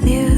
with you.